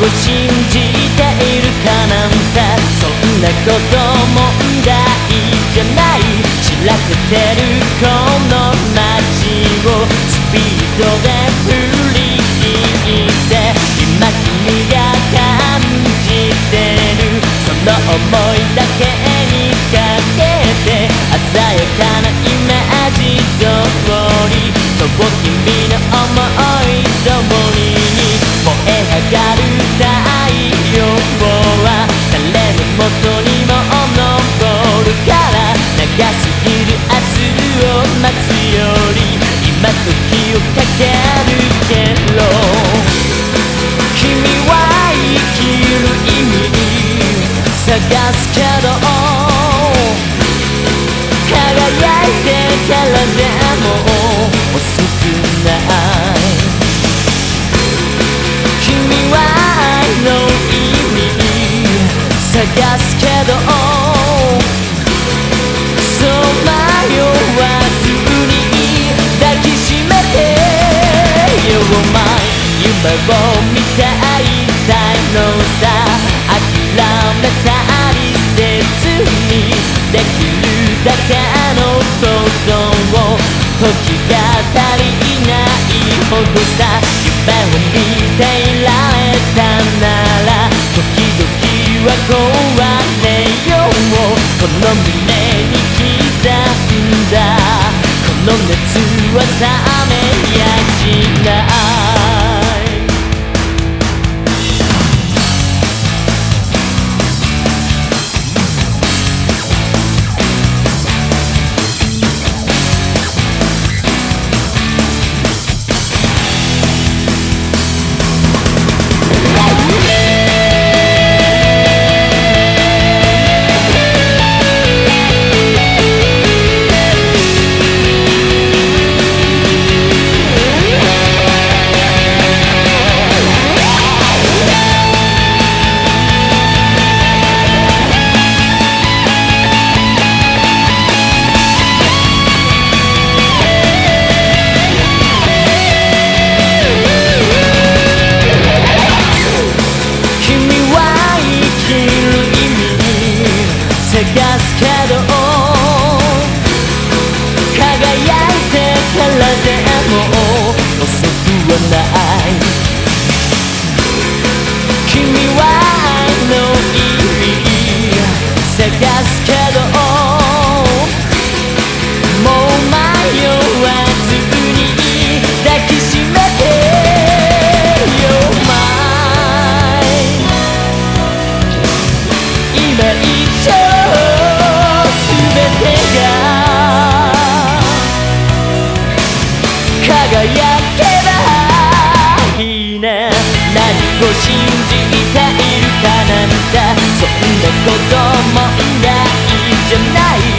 を信じているかなんてそんなこと問題じゃない知らせてるこの街をスピードで振り切って今君が感じてるその思いだけにかけて鮮やかなイメージ通りそう君の想い時夢を見たい才能さ諦めたりせずにできるだけの想像を時が足りないほどさ夢を見遅くはない。君は愛の意味探すけどもう迷わずに抱きしめて You're mine 今以上全てがを信じているかなんてそんなこと問題じゃない。